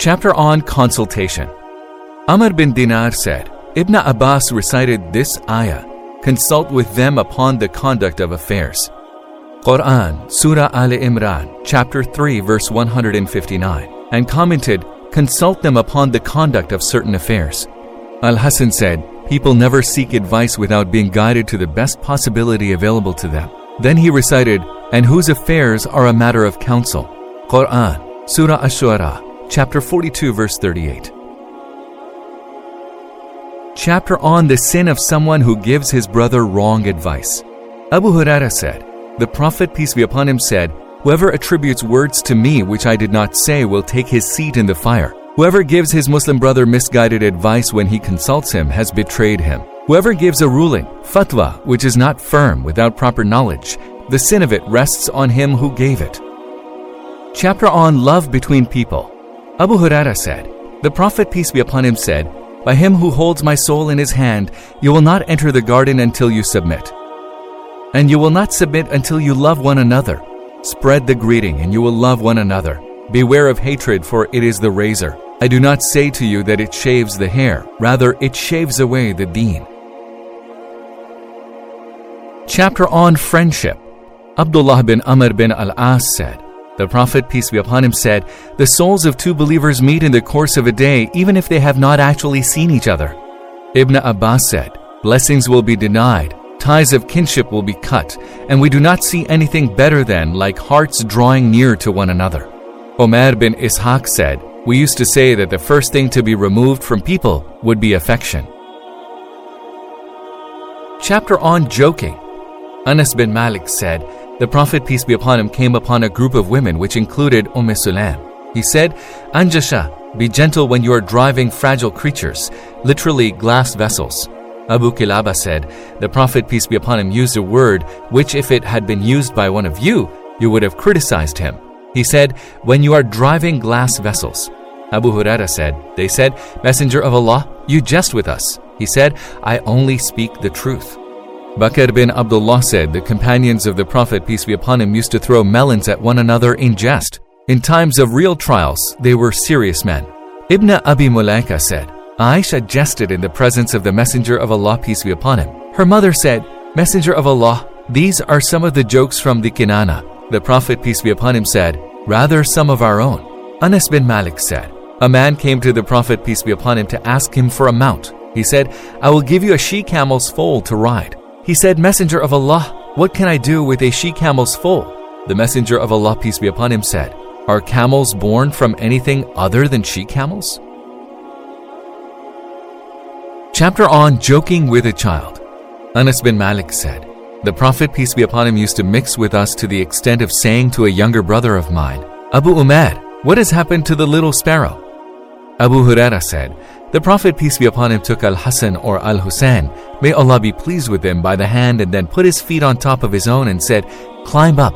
Chapter on Consultation Amr bin Dinar said, Ibn Abbas recited this ayah Consult with them upon the conduct of affairs. Quran, Surah Al Imran, chapter 3, verse 159, and commented, Consult them upon the conduct of certain affairs. Al Hasan said, People never seek advice without being guided to the best possibility available to them. Then he recited, And whose affairs are a matter of counsel. Quran, Surah Ash-Shu'ara, chapter 42, verse 38. Chapter on the sin of someone who gives his brother wrong advice. Abu Huraira said, The Prophet, peace be upon him, said, Whoever attributes words to me which I did not say will take his seat in the fire. Whoever gives his Muslim brother misguided advice when he consults him has betrayed him. Whoever gives a ruling, fatwa, which is not firm without proper knowledge, the sin of it rests on him who gave it. Chapter on Love Between People. Abu Huraira said, The Prophet, peace be upon him, said, By him who holds my soul in his hand, you will not enter the garden until you submit. And you will not submit until you love one another. Spread the greeting, and you will love one another. Beware of hatred, for it is the razor. I do not say to you that it shaves the hair, rather, it shaves away the deen. Chapter on Friendship Abdullah bin Amr bin Al As said, the Prophet, peace be upon him, said, The souls of two believers meet in the course of a day, even if they have not actually seen each other. Ibn Abbas said, Blessings will be denied, ties of kinship will be cut, and we do not see anything better than like hearts drawing near to one another. Omar bin Ishaq said, We used to say that the first thing to be removed from people would be affection. Chapter on Joking Anas bin Malik said, the Prophet, peace be upon him, came upon a group of women which included Umm Sulaim. He said, Anjasha, be gentle when you are driving fragile creatures, literally glass vessels. Abu Kilaba said, The Prophet, peace be upon him, used a word which, if it had been used by one of you, you would have criticized him. He said, When you are driving glass vessels. Abu Huraira said, They said, Messenger of Allah, you jest with us. He said, I only speak the truth. Bakr bin Abdullah said the companions of the Prophet, peace be upon him, used to throw melons at one another in jest. In times of real trials, they were serious men. Ibn Abi Mulaika said, Aisha jested in the presence of the Messenger of Allah, peace be upon him. Her mother said, Messenger of Allah, these are some of the jokes from the Kinana. The Prophet, peace be upon him, said, Rather some of our own. Anas bin Malik said, A man came to the Prophet, peace be upon him, to ask him for a mount. He said, I will give you a she camel's foal to ride. He said, Messenger of Allah, what can I do with a she camel's foal? The Messenger of Allah, peace be upon him, said, Are camels born from anything other than she camels? Chapter on Joking with a Child. Anas bin Malik said, The Prophet, peace be upon him, used to mix with us to the extent of saying to a younger brother of mine, Abu Umar, what has happened to the little sparrow? Abu Huraira said, the Prophet, peace be upon him, took Al Hassan or Al Hussein, may Allah be pleased with him, by the hand and then put his feet on top of his own and said, Climb up.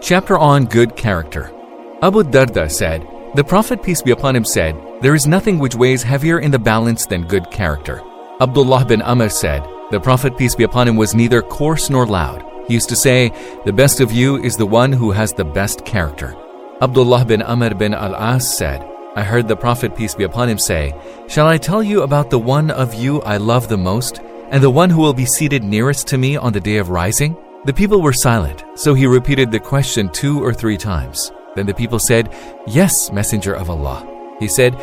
Chapter on Good Character Abu Darda said, The Prophet, peace be upon him, said, There is nothing which weighs heavier in the balance than good character. Abdullah bin Amr said, The Prophet, peace be upon him, was neither coarse nor loud. He used to say, The best of you is the one who has the best character. Abdullah bin Amr bin Al As said, I heard the Prophet, peace be upon him, say, Shall I tell you about the one of you I love the most, and the one who will be seated nearest to me on the day of rising? The people were silent, so he repeated the question two or three times. Then the people said, Yes, Messenger of Allah. He said,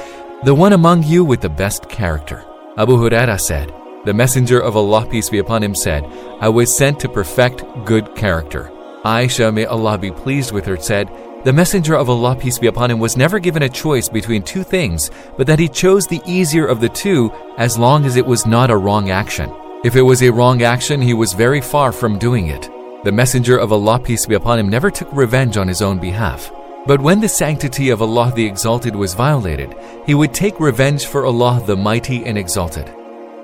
The one among you with the best character. Abu Huraira said, The Messenger of Allah, peace be upon him, said, I was sent to perfect good character. Aisha, may Allah be pleased with her, said, the Messenger of Allah, peace be upon him, was never given a choice between two things, but that he chose the easier of the two as long as it was not a wrong action. If it was a wrong action, he was very far from doing it. The Messenger of Allah, peace be upon him, never took revenge on his own behalf. But when the sanctity of Allah the Exalted was violated, he would take revenge for Allah the Mighty and Exalted.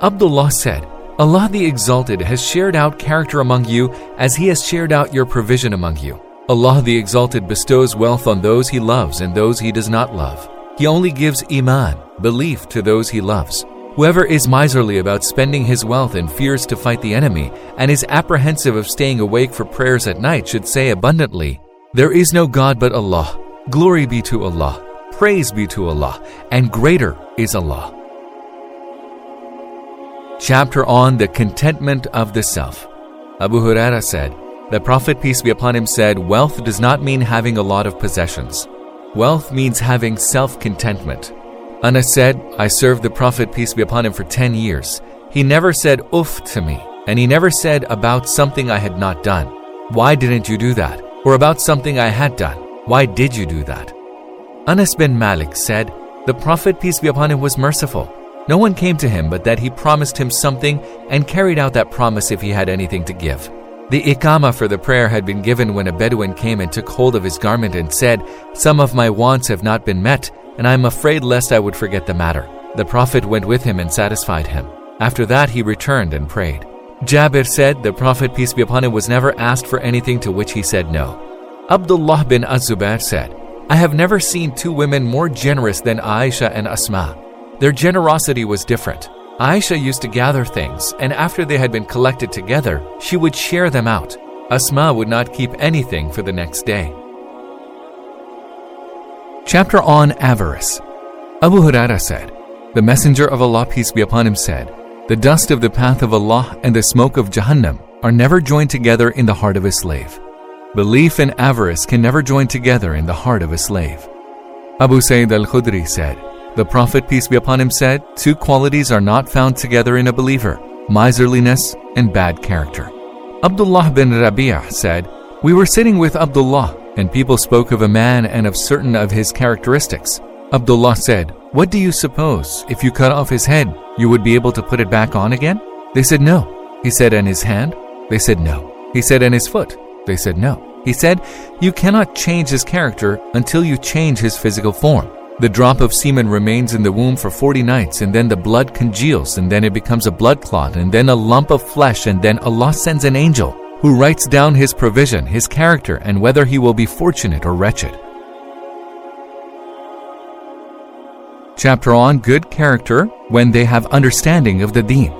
Abdullah said, Allah the Exalted has shared out character among you as he has shared out your provision among you. Allah the Exalted bestows wealth on those He loves and those He does not love. He only gives Iman, belief, to those He loves. Whoever is miserly about spending his wealth and fears to fight the enemy, and is apprehensive of staying awake for prayers at night, should say abundantly, There is no God but Allah. Glory be to Allah, praise be to Allah, and greater is Allah. Chapter on the contentment of the self. Abu Huraira said, The Prophet, peace be upon him, said, Wealth does not mean having a lot of possessions. Wealth means having self contentment. Anas said, I served the Prophet, peace be upon him, for 10 years. He never said uff to me, and he never said about something I had not done. Why didn't you do that? Or about something I had done. Why did you do that? Anas bin Malik said, The Prophet, peace be upon him, was merciful. No one came to him but that he promised him something and carried out that promise if he had anything to give. The ikama for the prayer had been given when a Bedouin came and took hold of his garment and said, Some of my wants have not been met, and I am afraid lest I would forget the matter. The Prophet went with him and satisfied him. After that, he returned and prayed. Jabir said, The Prophet, peace be upon him, was never asked for anything to which he said no. Abdullah bin Az-Zubair said, I have never seen two women more generous than Aisha and Asma. Their generosity was different. Aisha used to gather things, and after they had been collected together, she would share them out. Asma would not keep anything for the next day. Chapter on Avarice Abu Huraira said, The Messenger of Allah, peace be upon him, said, The dust of the path of Allah and the smoke of Jahannam are never joined together in the heart of a slave. Belief and avarice can never join together in the heart of a slave. Abu Sa'id al Khudri said, the Prophet, peace be upon him, said, Two qualities are not found together in a believer miserliness and bad character. Abdullah bin Rabi'ah said, We were sitting with Abdullah, and people spoke of a man and of certain of his characteristics. Abdullah said, What do you suppose? If you cut off his head, you would be able to put it back on again? They said, No. He said, And his hand? They said, No. He said, And his foot? They said, No. He said, You cannot change his character until you change his physical form. The drop of semen remains in the womb for 40 nights, and then the blood congeals, and then it becomes a blood clot, and then a lump of flesh, and then Allah sends an angel who writes down his provision, his character, and whether he will be fortunate or wretched. Chapter on Good Character when they have understanding of the deen.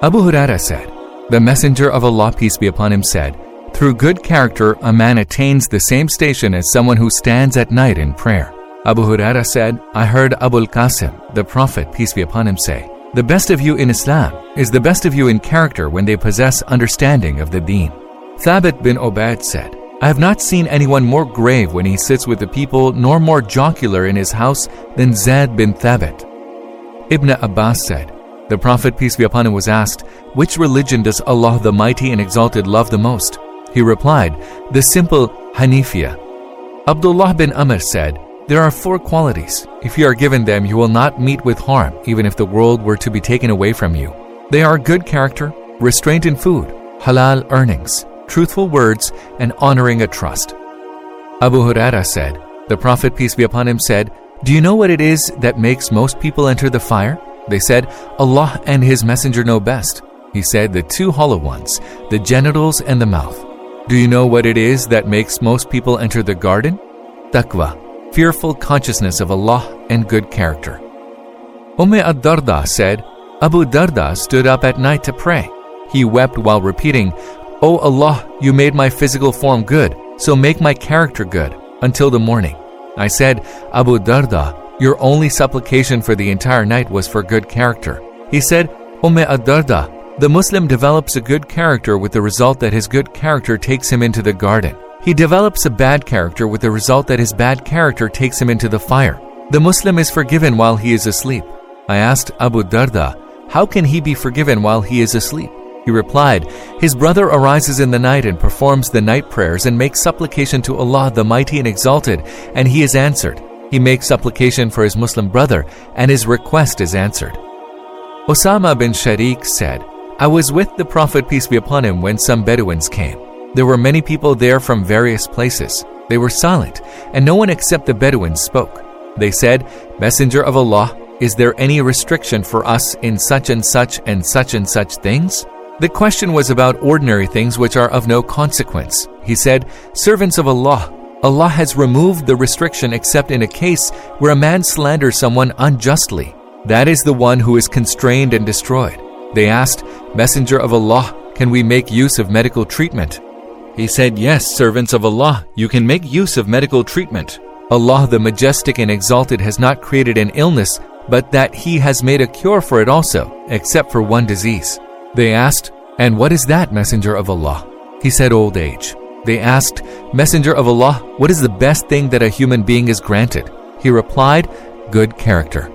Abu Huraira said, The Messenger of Allah, peace be upon him, said, Through good character, a man attains the same station as someone who stands at night in prayer. Abu Huraira said, I heard Abu al-Qasim, the Prophet, peace be upon him, say, The best of you in Islam is the best of you in character when they possess understanding of the deen. Thabit bin Ubaid said, I have not seen anyone more grave when he sits with the people, nor more jocular in his house than Zaid bin Thabit. Ibn Abbas said, The Prophet, peace be upon him, was asked, Which religion does Allah the Mighty and Exalted love the most? He replied, The simple Hanifiya. Abdullah bin Amr said, there are four qualities. If you are given them, you will not meet with harm, even if the world were to be taken away from you. They are good character, restraint in food, halal earnings, truthful words, and honoring a trust. Abu Huraira said, The Prophet, peace be upon him, said, Do you know what it is that makes most people enter the fire? They said, Allah and His Messenger know best. He said, The two hollow ones, the genitals and the mouth. Do you know what it is that makes most people enter the garden? Taqwa fearful consciousness of Allah and good character. Umm ad-Darda said, Abu Darda stood up at night to pray. He wept while repeating, O Allah, you made my physical form good, so make my character good, until the morning. I said, Abu Darda, your only supplication for the entire night was for good character. He said, Umm ad-Darda, the Muslim develops a good character with the result that his good character takes him into the garden. He develops a bad character with the result that his bad character takes him into the fire. The Muslim is forgiven while he is asleep. I asked Abu Darda, How can he be forgiven while he is asleep? He replied, His brother arises in the night and performs the night prayers and makes supplication to Allah the Mighty and Exalted, and he is answered. He makes supplication for his Muslim brother, and his request is answered. Osama bin Sharik said, I was with the Prophet, peace be upon him, when some Bedouins came. There were many people there from various places. They were silent, and no one except the Bedouins spoke. They said, Messenger of Allah, is there any restriction for us in such and such and such and such things? The question was about ordinary things which are of no consequence. He said, Servants of Allah, Allah has removed the restriction except in a case where a man slanders someone unjustly. That is the one who is constrained and destroyed. They asked, Messenger of Allah, can we make use of medical treatment? He said, Yes, servants of Allah, you can make use of medical treatment. Allah the Majestic and Exalted has not created an illness, but that He has made a cure for it also, except for one disease. They asked, And what is that, Messenger of Allah? He said, Old age. They asked, Messenger of Allah, what is the best thing that a human being is granted? He replied, Good character.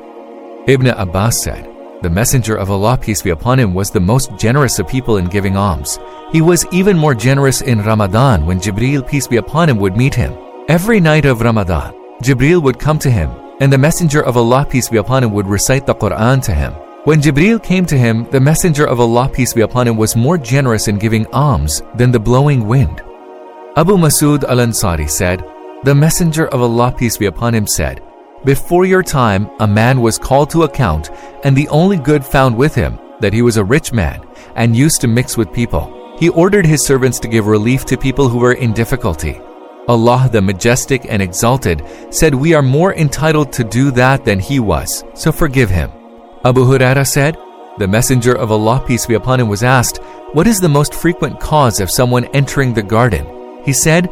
Ibn Abbas said, The Messenger of Allah, peace be upon him, was the most generous of people in giving alms. He was even more generous in Ramadan when Jibreel, peace be upon him, would meet him. Every night of Ramadan, Jibreel would come to him, and the Messenger of Allah, peace be upon him, would recite the Quran to him. When Jibreel came to him, the Messenger of Allah, peace be upon him, was more generous in giving alms than the blowing wind. Abu Masud al Ansari said, The Messenger of Allah, peace be upon him, said, Before your time, a man was called to account, and the only good found with him, that he was a rich man and used to mix with people. He ordered his servants to give relief to people who were in difficulty. Allah, the Majestic and Exalted, said, We are more entitled to do that than he was, so forgive him. Abu Huraira said, The Messenger of Allah, peace be upon him, was asked, What is the most frequent cause of someone entering the garden? He said,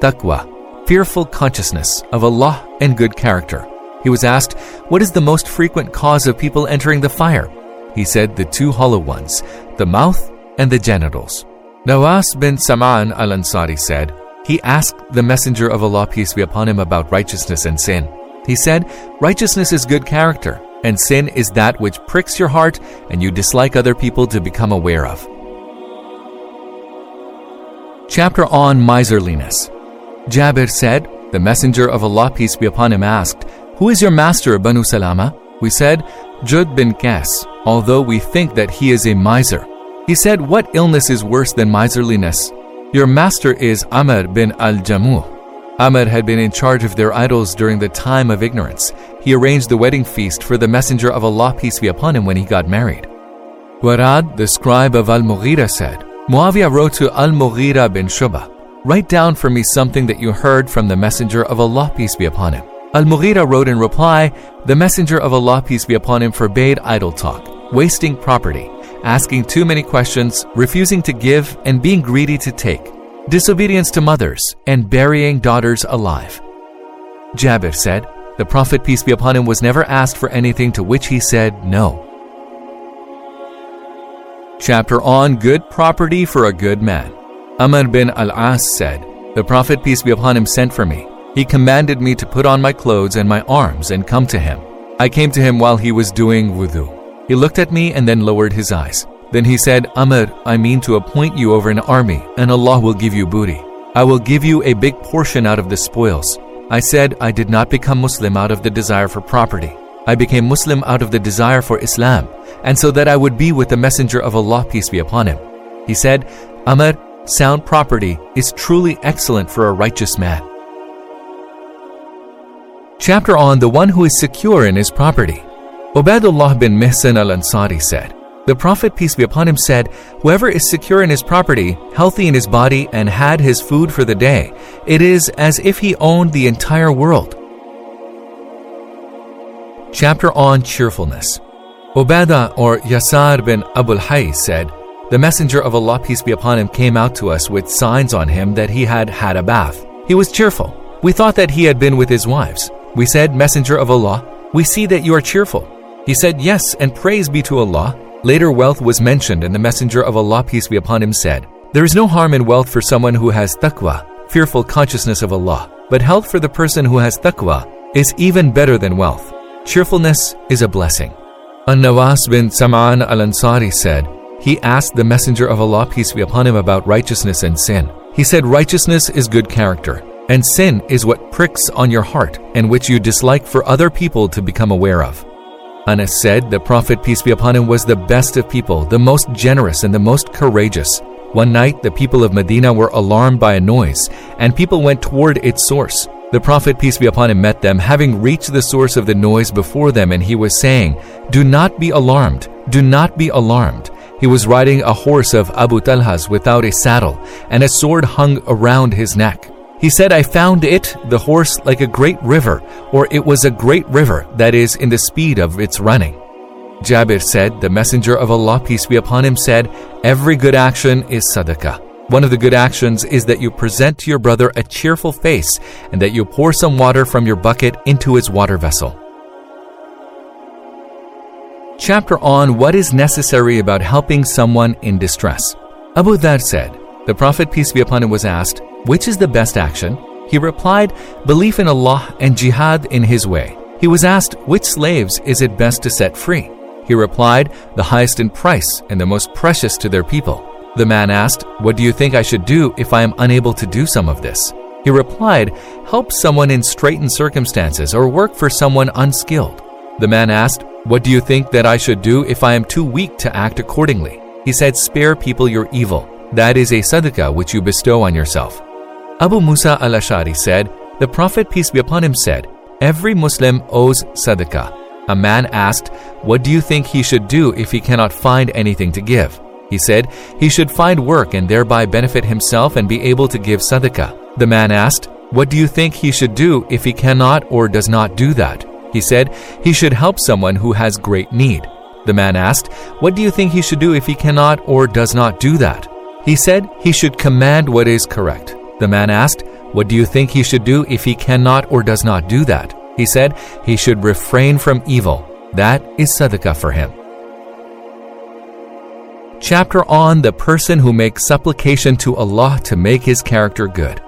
Taqwa, fearful consciousness of Allah and good character. He was asked, What is the most frequent cause of people entering the fire? He said, The two hollow ones, the mouth and the genitals. Nawas bin Sam'an al Ansari said, He asked the Messenger of Allah, peace be upon him, about righteousness and sin. He said, Righteousness is good character and sin is that which pricks your heart and you dislike other people to become aware of. Chapter on Miserliness Jabir said, The Messenger of Allah, peace be upon him, asked, Who is your master, Banu Salama? We said, Jud bin Qas, although we think that he is a miser. He said, What illness is worse than miserliness? Your master is Amr bin al Jamuh. Amr had been in charge of their idols during the time of ignorance. He arranged the wedding feast for the Messenger of Allah, peace be upon him, when he got married. Warad, the scribe of Al Mughira, said, Muawiyah wrote to Al Mughira bin Shuba, Write down for me something that you heard from the Messenger of Allah, peace be upon him. Al Mughira wrote in reply, The Messenger of Allah, peace be upon him, forbade idle talk, wasting property, asking too many questions, refusing to give, and being greedy to take disobedience to mothers, and burying daughters alive. Jabir said, The Prophet, peace be upon him, was never asked for anything to which he said no. Chapter on Good Property for a Good Man. Amr bin al As said, The Prophet, peace be upon him, sent for me. He commanded me to put on my clothes and my arms and come to him. I came to him while he was doing wudu. He looked at me and then lowered his eyes. Then he said, Amr, I mean to appoint you over an army, and Allah will give you booty. I will give you a big portion out of the spoils. I said, I did not become Muslim out of the desire for property. I became Muslim out of the desire for Islam, and so that I would be with the Messenger of Allah, peace be upon him. He said, Amr, sound property is truly excellent for a righteous man. Chapter on the one who is secure in his property. Ubaidullah bin Mihsan al Ansari said, the Prophet, peace be upon him, said, Whoever is secure in his property, healthy in his body, and had his food for the day, it is as if he owned the entire world. Chapter on Cheerfulness Ubadah or Yasar bin Abul Hay said, The Messenger of Allah, peace be upon him, came out to us with signs on him that he had had a bath. He was cheerful. We thought that he had been with his wives. We said, Messenger of Allah, we see that you are cheerful. He said, Yes, and praise be to Allah Later, wealth was mentioned, and the Messenger of Allah, peace be upon him, said, There is no harm in wealth for someone who has taqwa, fearful consciousness of Allah, but health for the person who has taqwa is even better than wealth. Cheerfulness is a blessing. An-Nawas bin Sam'an al-Ansari said, He asked the Messenger of Allah, peace be upon him, about righteousness and sin. He said, Righteousness is good character, and sin is what pricks on your heart and which you dislike for other people to become aware of. Anas said, The Prophet, peace be upon him, was the best of people, the most generous and the most courageous. One night, the people of Medina were alarmed by a noise, and people went toward its source. The Prophet, peace be upon him, met them, having reached the source of the noise before them, and he was saying, Do not be alarmed, do not be alarmed. He was riding a horse of Abu Talha's without a saddle, and a sword hung around his neck. He said, I found it, the horse, like a great river, or it was a great river, that is, in the speed of its running. Jabir said, The Messenger of Allah, peace be upon him, said, Every good action is sadaqah. One of the good actions is that you present to your brother a cheerful face and that you pour some water from your bucket into his water vessel. Chapter on what is necessary about helping someone in distress. Abu Dhar said, The Prophet, peace be upon him, was asked, Which is the best action? He replied, Belief in Allah and jihad in His way. He was asked, Which slaves is it best to set free? He replied, The highest in price and the most precious to their people. The man asked, What do you think I should do if I am unable to do some of this? He replied, Help someone in straitened circumstances or work for someone unskilled. The man asked, what do you think that I should do if I am too weak to act accordingly? He said, Spare people your evil. That is a sadaqah which you bestow on yourself. Abu Musa al Ashari said, The Prophet, peace be upon him, said, Every Muslim owes sadaqah. A man asked, What do you think he should do if he cannot find anything to give? He said, He should find work and thereby benefit himself and be able to give sadaqah. The man asked, What do you think he should do if he cannot or does not do that? He said he should help someone who has great need. The man asked, What do you think he should do if he cannot or does not do that? He said he should command what is correct. The man asked, What do you think he should do if he cannot or does not do that? He said he should refrain from evil. That is sadaqah for him. Chapter on the person who makes supplication to Allah to make his character good.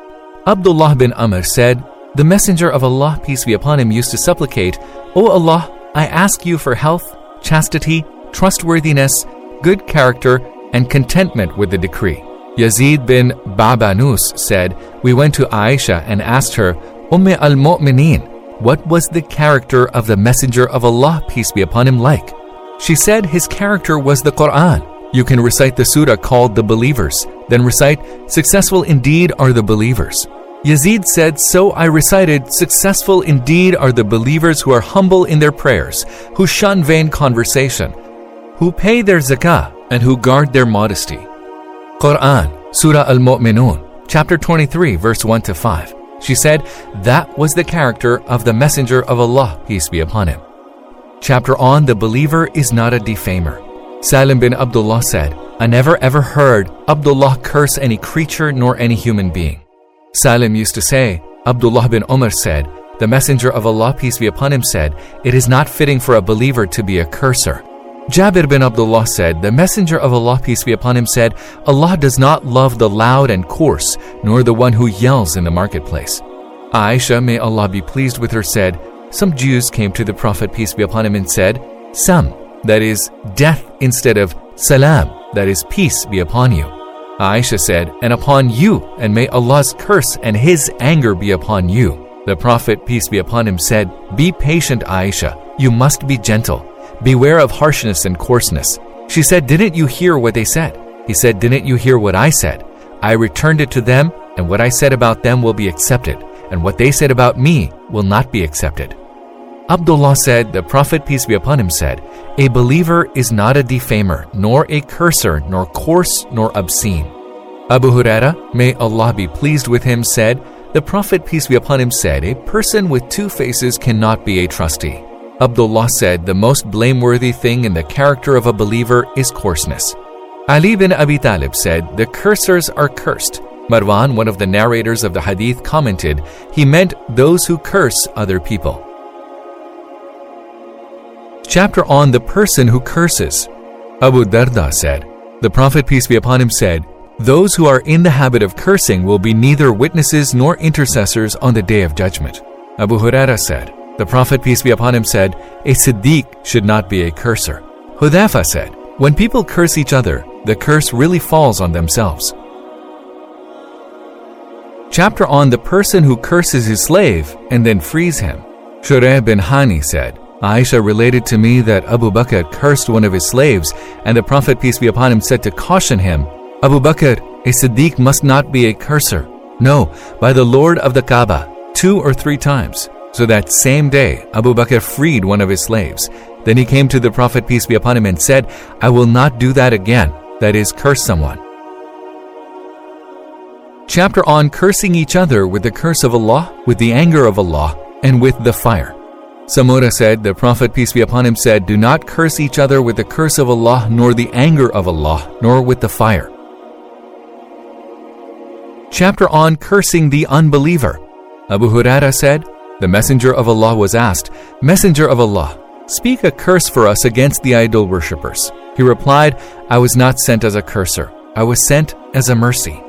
Abdullah bin Amr said, the Messenger of Allah, peace be upon him, used to supplicate, O Allah, I ask you for health, chastity, trustworthiness, good character, and contentment with the decree. Yazid bin Babanus said, We went to Aisha and asked her, Umm al Mu'mineen, what was the character of the Messenger of Allah, peace be upon him, like? She said his character was the Quran. You can recite the surah called the Believers, then recite, Successful indeed are the believers. Yazid said, So I recited, Successful indeed are the believers who are humble in their prayers, who shun vain conversation, who pay their zakah, and who guard their modesty. Quran, Surah Al Mu'minun, chapter 23, verse 1 to 5. She said, That was the character of the Messenger of Allah, peace be upon him. Chapter on The Believer is not a defamer. Salim bin Abdullah said, I never ever heard Abdullah curse any creature nor any human being. Salim used to say, Abdullah bin Umar said, the Messenger of Allah, peace be upon him, said, It is not fitting for a believer to be a curser. Jabir bin Abdullah said, The Messenger of Allah, peace be upon him, said, Allah does not love the loud and coarse, nor the one who yells in the marketplace. Aisha, may Allah be pleased with her, said, Some Jews came to the Prophet, peace be upon him, and said, Sam, that is, death instead of salam, that is, peace be upon you. Aisha said, And upon you, and may Allah's curse and His anger be upon you. The Prophet, peace be upon him, said, Be patient, Aisha. You must be gentle. Beware of harshness and coarseness. She said, Didn't you hear what they said? He said, Didn't you hear what I said? I returned it to them, and what I said about them will be accepted, and what they said about me will not be accepted. Abdullah said, The Prophet, peace be upon him, said, a believer is not a defamer, nor a curser, nor coarse, nor obscene. Abu Huraira, may Allah be pleased with him, said, The Prophet, peace be upon him, said, A person with two faces cannot be a trustee. Abdullah said, The most blameworthy thing in the character of a believer is coarseness. Ali bin Abi Talib said, The cursers are cursed. Marwan, one of the narrators of the hadith, commented, He meant those who curse other people. Chapter on the person who curses. Abu Darda said, The Prophet, peace be upon him, said, Those who are in the habit of cursing will be neither witnesses nor intercessors on the day of judgment. Abu Huraira said, The Prophet, peace be upon him, said, A Siddiq should not be a curser. Hudhafa said, When people curse each other, the curse really falls on themselves. Chapter on the person who curses his slave and then frees him. Shureh bin Hani said, Aisha related to me that Abu Bakr cursed one of his slaves, and the Prophet, peace be upon him, said to caution him, Abu Bakr, a Siddiq must not be a curser. No, by the Lord of the Kaaba, two or three times. So that same day, Abu Bakr freed one of his slaves. Then he came to the Prophet, peace be upon him, and said, I will not do that again, that is, curse someone. Chapter on cursing each other with the curse of Allah, with the anger of Allah, and with the fire. Samura said, The Prophet, peace be upon him, said, Do not curse each other with the curse of Allah, nor the anger of Allah, nor with the fire. Chapter on Cursing the Unbeliever. Abu Huraira said, The Messenger of Allah was asked, Messenger of Allah, speak a curse for us against the idol worshippers. He replied, I was not sent as a curser, I was sent as a mercy.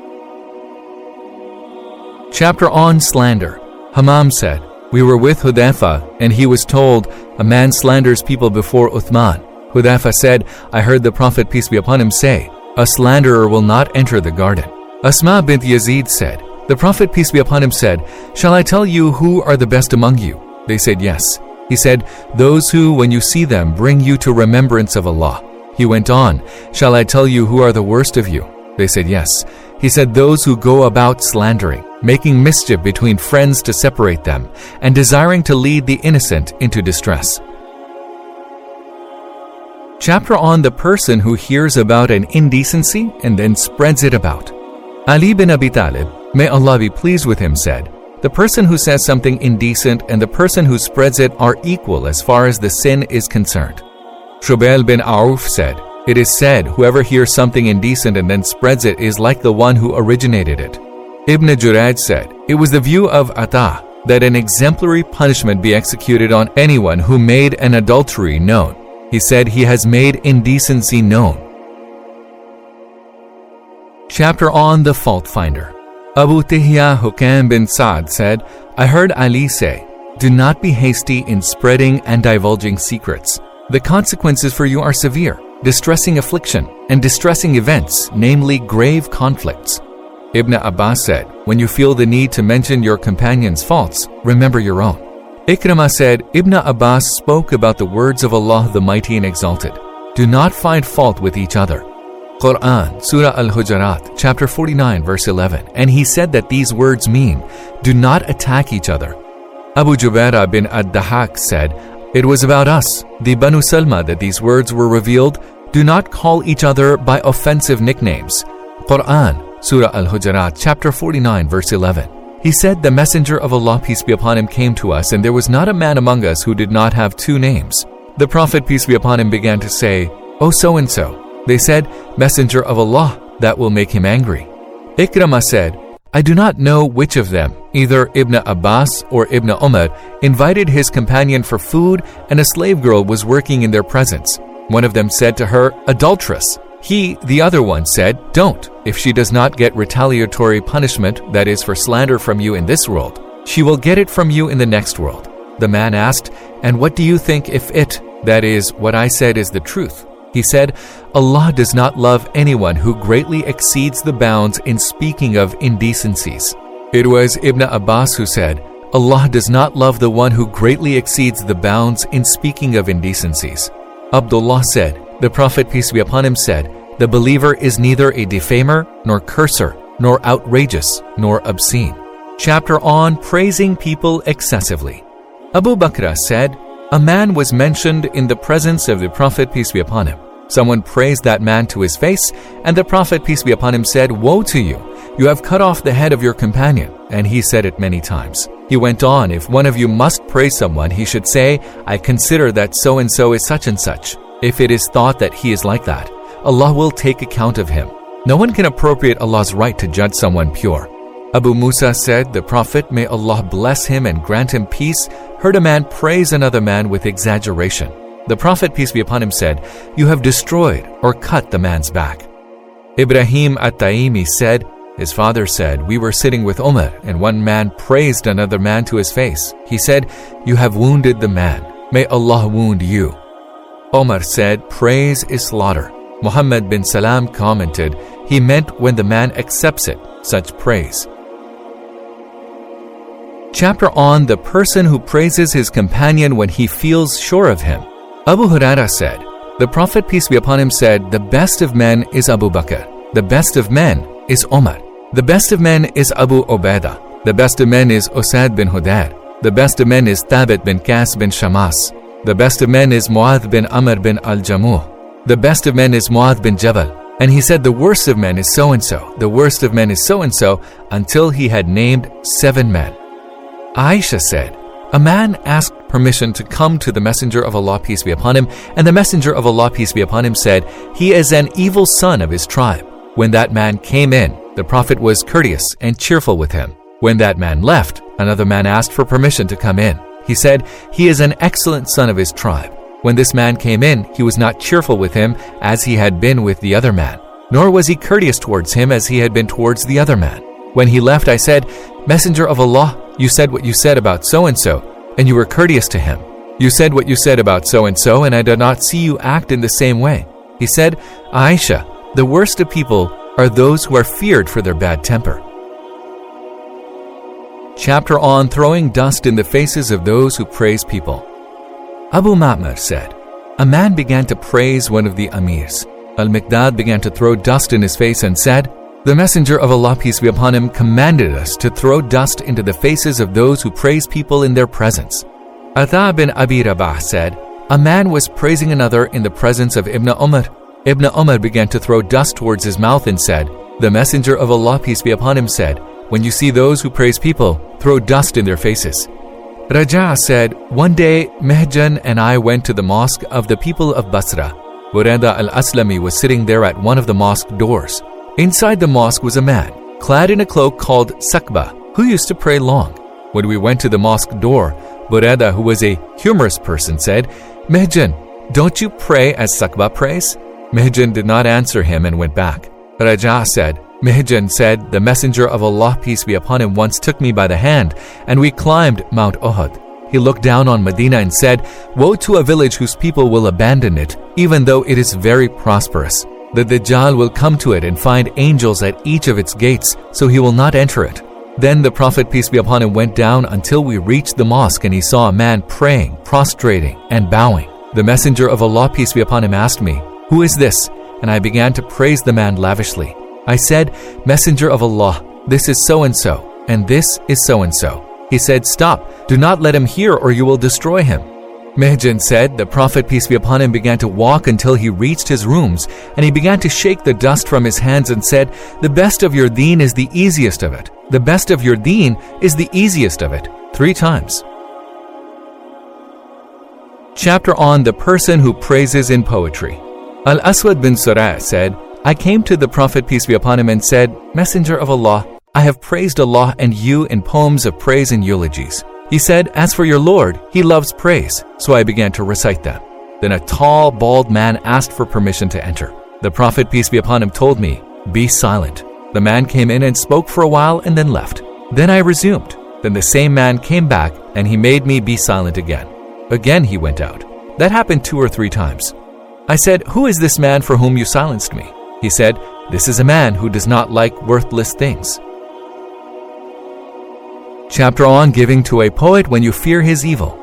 Chapter on Slander. Hammam said, We were with Hudayfa, and he was told, A man slanders people before Uthman. Hudayfa said, I heard the Prophet, peace be upon him, say, A slanderer will not enter the garden. Asma bint Yazid said, The Prophet, peace be upon him, said, Shall I tell you who are the best among you? They said, Yes. He said, Those who, when you see them, bring you to remembrance of Allah. He went on, Shall I tell you who are the worst of you? They said, Yes. He said, Those who go about slandering, making mischief between friends to separate them, and desiring to lead the innocent into distress. Chapter on the person who hears about an indecency and then spreads it about. Ali bin Abi Talib, may Allah be pleased with him, said, The person who says something indecent and the person who spreads it are equal as far as the sin is concerned. Shubail bin Auf said, It is said, whoever hears something indecent and then spreads it is like the one who originated it. Ibn Juraj said, It was the view of Ata that an exemplary punishment be executed on anyone who made an adultery known. He said he has made indecency known. Chapter on the Fault Finder. Abu Tihya Hukam bin Saad said, I heard Ali say, Do not be hasty in spreading and divulging secrets. The consequences for you are severe, distressing affliction, and distressing events, namely grave conflicts. Ibn Abbas said, When you feel the need to mention your companion's faults, remember your own. Ikrimah said, Ibn Abbas spoke about the words of Allah the Mighty and Exalted. Do not find fault with each other. Quran, Surah Al Hujarat, chapter 49, verse 11, and he said that these words mean, Do not attack each other. Abu Jubairah bin Ad-Dahak said, It was about us, the Banu Salma, that these words were revealed, Do not call each other by offensive nicknames. Quran, Surah Al Hujarat, chapter 49, verse 11. He said, The Messenger of Allah, peace be upon him, came to us, and there was not a man among us who did not have two names. The Prophet, peace be upon him, began to say, O so and so. They said, Messenger of Allah, that will make him angry. Ikrimah said, I do not know which of them, either Ibn Abbas or Ibn Umar, invited his companion for food and a slave girl was working in their presence. One of them said to her, Adulteress. He, the other one, said, Don't. If she does not get retaliatory punishment, that is, for slander from you in this world, she will get it from you in the next world. The man asked, And what do you think if it, that is, what I said, is the truth? He said, Allah does not love anyone who greatly exceeds the bounds in speaking of indecencies. It was Ibn Abbas who said, Allah does not love the one who greatly exceeds the bounds in speaking of indecencies. Abdullah said, The Prophet, peace be upon him, said, The believer is neither a defamer, nor curser, nor outrageous, nor obscene. Chapter on Praising People Excessively. Abu Bakr said, A man was mentioned in the presence of the Prophet, peace be upon him. Someone praised that man to his face, and the Prophet, peace be upon him, said, Woe to you! You have cut off the head of your companion. And he said it many times. He went on, If one of you must praise someone, he should say, I consider that so and so is such and such. If it is thought that he is like that, Allah will take account of him. No one can appropriate Allah's right to judge someone pure. Abu Musa said, The Prophet, may Allah bless him and grant him peace, heard a man praise another man with exaggeration. The Prophet, peace be upon him, said, You have destroyed or cut the man's back. Ibrahim at Taimi said, His father said, We were sitting with Umar, and one man praised another man to his face. He said, You have wounded the man. May Allah wound you. Omar said, Praise is slaughter. Muhammad bin Salam commented, He meant when the man accepts it, such praise. Chapter on the person who praises his companion when he feels sure of him. Abu Huraira said, The Prophet, peace be upon him, said, The best of men is Abu Bakr. The best of men is Omar. The best of men is Abu Ubaidah. The best of men is Usayd bin Hudayr. The best of men is Thabit bin Qas bin Shammas. The best of men is Muadh bin Amr bin al Jamuh. The best of men is Muadh bin Jabal. And he said, The worst of men is so and so. The worst of men is so and so, until he had named seven men. Aisha said, A man asked permission to come to the Messenger of Allah, peace be upon him, and the Messenger of Allah, peace be upon him, said, He is an evil son of his tribe. When that man came in, The Prophet was courteous and cheerful with him. When that man left, another man asked for permission to come in. He said, He is an excellent son of his tribe. When this man came in, he was not cheerful with him as he had been with the other man, nor was he courteous towards him as he had been towards the other man. When he left, I said, Messenger of Allah, you said what you said about so and so, and you were courteous to him. You said what you said about so and so, and I did not see you act in the same way. He said, Aisha, the worst of people are those who are feared for their bad temper. Chapter on throwing dust in the faces of those who praise people. Abu Ma'mar said, A man began to praise one of the amirs. Al Miqdad began to throw dust in his face and said, The Messenger of Allah, peace be upon him, commanded us to throw dust into the faces of those who praise people in their presence. Ata bin Abi Rabah said, A man was praising another in the presence of Ibn Umar. Ibn Umar began to throw dust towards his mouth and said, The Messenger of Allah, peace be upon him, said, When you see those who praise people, throw dust in their faces. Raja said, One day, Mehjan and I went to the mosque of the people of Basra. Bureda al Aslami was sitting there at one of the mosque doors. Inside the mosque was a man, clad in a cloak called Sakba, who used to pray long. When we went to the mosque door, Bureda, who was a humorous person, said, Mehjan, don't you pray as Sakba prays? Mehjan did not answer him and went back. Raja said, Mehjan said, The Messenger of Allah, peace be upon him, once took me by the hand, and we climbed Mount Uhud. He looked down on Medina and said, Woe to a village whose people will abandon it, even though it is very prosperous. The Dajjal will come to it and find angels at each of its gates, so he will not enter it. Then the Prophet, peace be upon him, went down until we reached the mosque and he saw a man praying, prostrating, and bowing. The Messenger of Allah, peace be upon him, asked me, Who is this? And I began to praise the man lavishly. I said, Messenger of Allah, this is so and so, and this is so and so. He said, Stop, do not let him hear, or you will destroy him. Mehjan said, The Prophet, peace be upon him, began to walk until he reached his rooms, and he began to shake the dust from his hands and said, The best of your deen is the easiest of it. The best of your deen is the easiest of it, three times. Chapter on the person who praises in poetry. Al Aswad bin Surah said, I came to the Prophet, peace be upon him, and said, Messenger of Allah, I have praised Allah and you in poems of praise and eulogies. He said, As for your Lord, He loves praise. So I began to recite them. Then a tall, bald man asked for permission to enter. The Prophet, peace be upon him, told me, Be silent. The man came in and spoke for a while and then left. Then I resumed. Then the same man came back and he made me be silent again. Again he went out. That happened two or three times. I said, Who is this man for whom you silenced me? He said, This is a man who does not like worthless things. Chapter on Giving to a Poet When You Fear His Evil.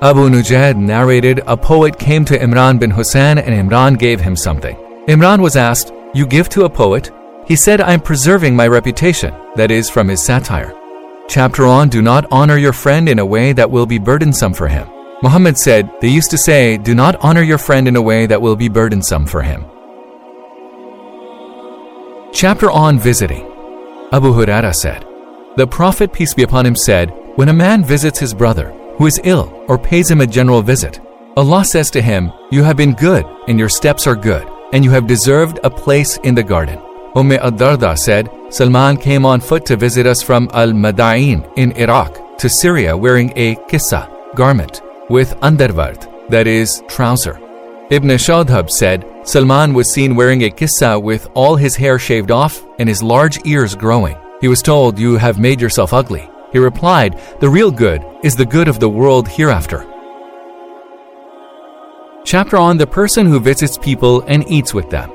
Abu Nujayd narrated a poet came to Imran bin Hussein and Imran gave him something. Imran was asked, You give to a poet? He said, I'm preserving my reputation, that is, from his satire. Chapter on Do not honor your friend in a way that will be burdensome for him. Muhammad said, They used to say, Do not honor your friend in a way that will be burdensome for him. Chapter on Visiting. Abu Huraira said, The Prophet, peace be upon him, said, When a man visits his brother, who is ill, or pays him a general visit, Allah says to him, You have been good, and your steps are good, and you have deserved a place in the garden. Umm ad-Darda said, Salman came on foot to visit us from Al-Madain in Iraq to Syria wearing a kissa, garment, with undervard, that is, trouser. Ibn Shadhab said, Salman was seen wearing a kissa with all his hair shaved off and his large ears growing. He was told, You have made yourself ugly. He replied, The real good is the good of the world hereafter. Chapter on the person who visits people and eats with them.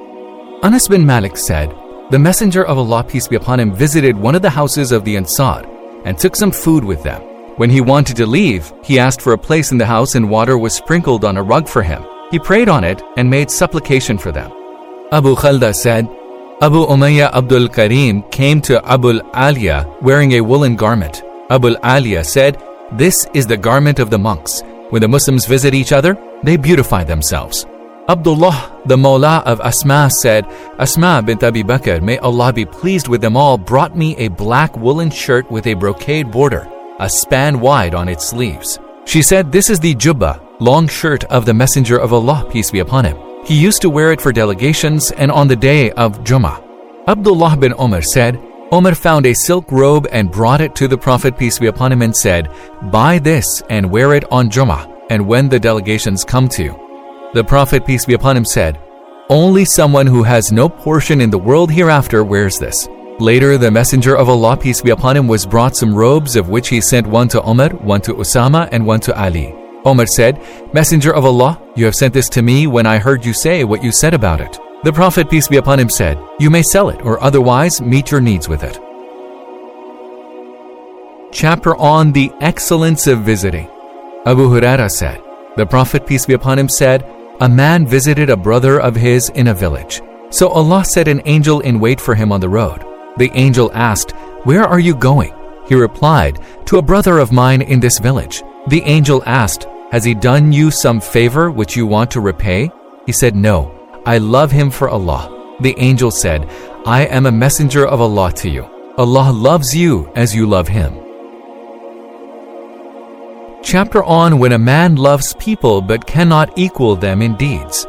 Anas bin Malik said, the Messenger of Allah, peace be upon him, visited one of the houses of the Ansar and took some food with them. When he wanted to leave, he asked for a place in the house and water was sprinkled on a rug for him. He prayed on it and made supplication for them. Abu Khalda said, Abu Umayyah Abdul Karim came to Abu Aliya wearing a woolen garment. Abu Aliya said, This is the garment of the monks. When the Muslims visit each other, they beautify themselves. Abdullah, the Mawla of Asma, said, Asma bint Abi Bakr, may Allah be pleased with them all, brought me a black woolen shirt with a brocade border, a span wide on its sleeves. She said, This is the jubba, long shirt of the Messenger of Allah, peace be upon him. He used to wear it for delegations and on the day of Jummah. Abdullah bin Umar said, Omar found a silk robe and brought it to the Prophet peace be upon him and said, Buy this and wear it on Jummah and when the delegations come to you. The Prophet peace be upon him said, Only someone who has no portion in the world hereafter wears this. Later, the Messenger of Allah peace be upon him was brought some robes of which he sent one to Omar, one to Usama, and one to Ali. Omar said, Messenger of Allah, you have sent this to me when I heard you say what you said about it. The Prophet, peace be upon him, said, You may sell it or otherwise meet your needs with it. Chapter on the excellence of visiting. Abu Huraira said, The Prophet, peace be upon him, said, A man visited a brother of his in a village. So Allah set an angel in wait for him on the road. The angel asked, Where are you going? He replied, To a brother of mine in this village. The angel asked, Has he done you some favor which you want to repay? He said, No. I love him for Allah. The angel said, I am a messenger of Allah to you. Allah loves you as you love him. Chapter on When a man loves people but cannot equal them in deeds.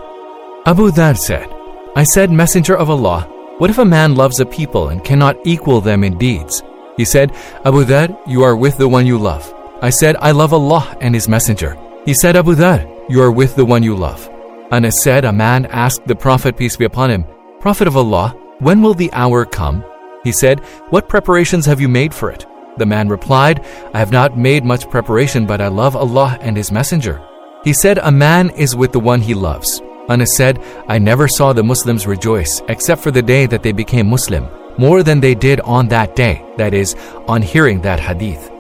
Abu Dhar said, I said, Messenger of Allah, what if a man loves a people and cannot equal them in deeds? He said, Abu Dhar, you are with the one you love. I said, I love Allah and His Messenger. He said, Abu Dhar, you are with the one you love. Anas said, A man asked the Prophet, peace be upon him, Prophet of Allah, when will the hour come? He said, What preparations have you made for it? The man replied, I have not made much preparation, but I love Allah and His Messenger. He said, A man is with the one he loves. Anas said, I never saw the Muslims rejoice except for the day that they became Muslim, more than they did on that day, that is, on hearing that hadith.